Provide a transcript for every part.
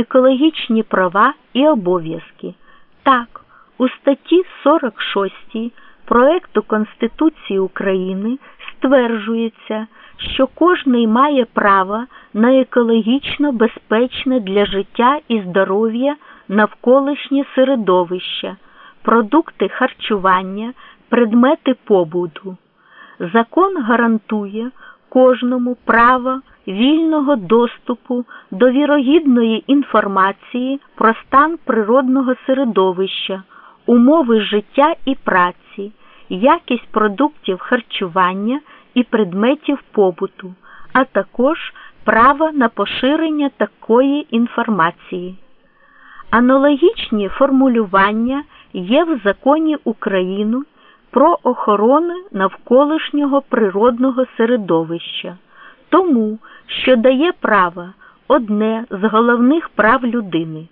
екологічні права і обов'язки. Так, у статті 46 проекту Конституції України стверджується, що кожний має право на екологічно безпечне для життя і здоров'я навколишнє середовище, продукти харчування, предмети побуту. Закон гарантує кожному право вільного доступу до вірогідної інформації про стан природного середовища, умови життя і праці, якість продуктів харчування і предметів побуту, а також право на поширення такої інформації. Аналогічні формулювання є в законі України про охорону навколишнього природного середовища, тому що дає право одне з головних прав людини.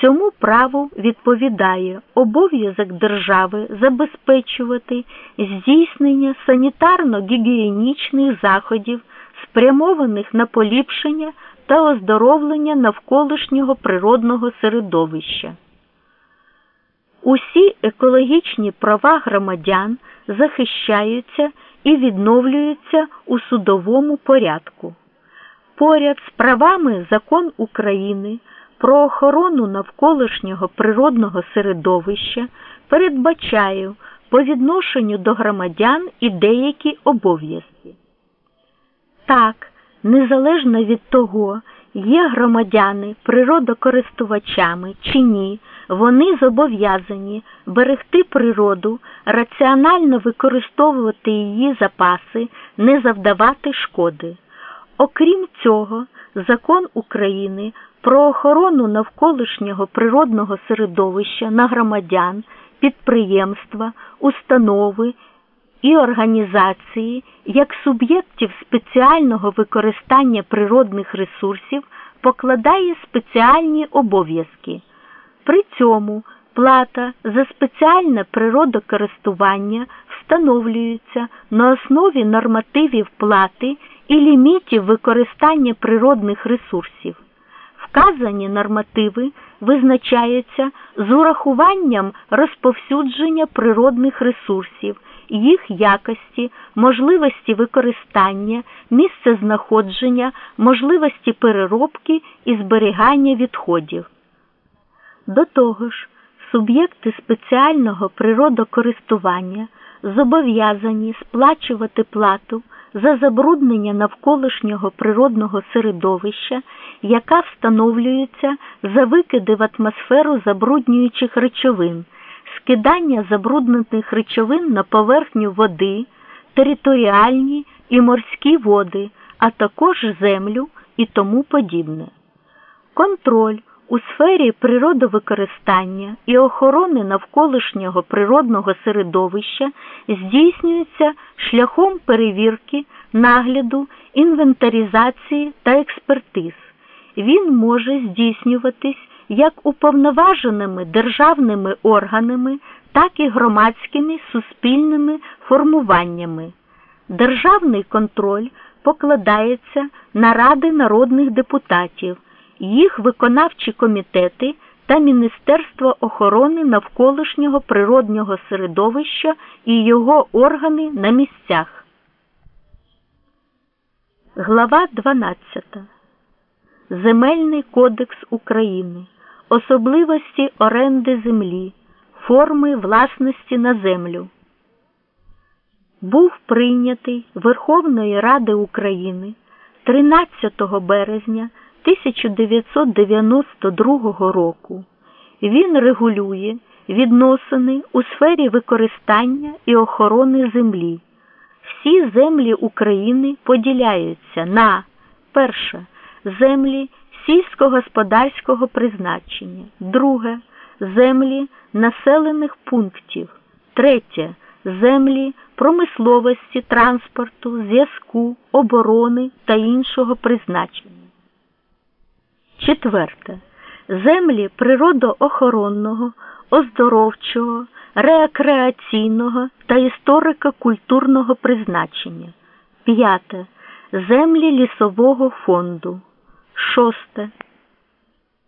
Цьому праву відповідає обов'язок держави забезпечувати здійснення санітарно-гігієнічних заходів, спрямованих на поліпшення та оздоровлення навколишнього природного середовища. Усі екологічні права громадян захищаються і відновлюються у судовому порядку. Поряд з правами закон України про охорону навколишнього природного середовища передбачає по відношенню до громадян і деякі обов'язки. Так, незалежно від того, є громадяни природокористувачами чи ні, вони зобов'язані берегти природу, раціонально використовувати її запаси, не завдавати шкоди. Окрім цього, закон України про охорону навколишнього природного середовища на громадян, підприємства, установи і організації як суб'єктів спеціального використання природних ресурсів покладає спеціальні обов'язки. При цьому плата за спеціальне природокористування встановлюється на основі нормативів плати і лімітів використання природних ресурсів. Вказані нормативи визначаються з урахуванням розповсюдження природних ресурсів, їх якості, можливості використання, місце знаходження, можливості переробки і зберігання відходів. До того ж, суб'єкти спеціального природокористування зобов'язані сплачувати плату за забруднення навколишнього природного середовища, яка встановлюється за викиди в атмосферу забруднюючих речовин, скидання забруднених речовин на поверхню води, територіальні і морські води, а також землю і тому подібне. Контроль у сфері природовикористання і охорони навколишнього природного середовища здійснюється шляхом перевірки, нагляду, інвентаризації та експертиз. Він може здійснюватись як уповноваженими державними органами, так і громадськими суспільними формуваннями. Державний контроль покладається на ради народних депутатів їх виконавчі комітети та Міністерство охорони навколишнього природнього середовища і його органи на місцях. Глава 12. Земельний кодекс України. Особливості оренди землі, форми власності на землю. Був прийнятий Верховної Ради України 13 березня 1992 року. Він регулює відносини у сфері використання і охорони землі. Всі землі України поділяються на перше землі сільськогосподарського призначення, друге землі населених пунктів, третє землі промисловості, транспорту, зв'язку, оборони та іншого призначення. Четверте. Землі природоохоронного, оздоровчого, рекреаційного та історико-культурного призначення. П'яте. Землі лісового фонду. Шосте.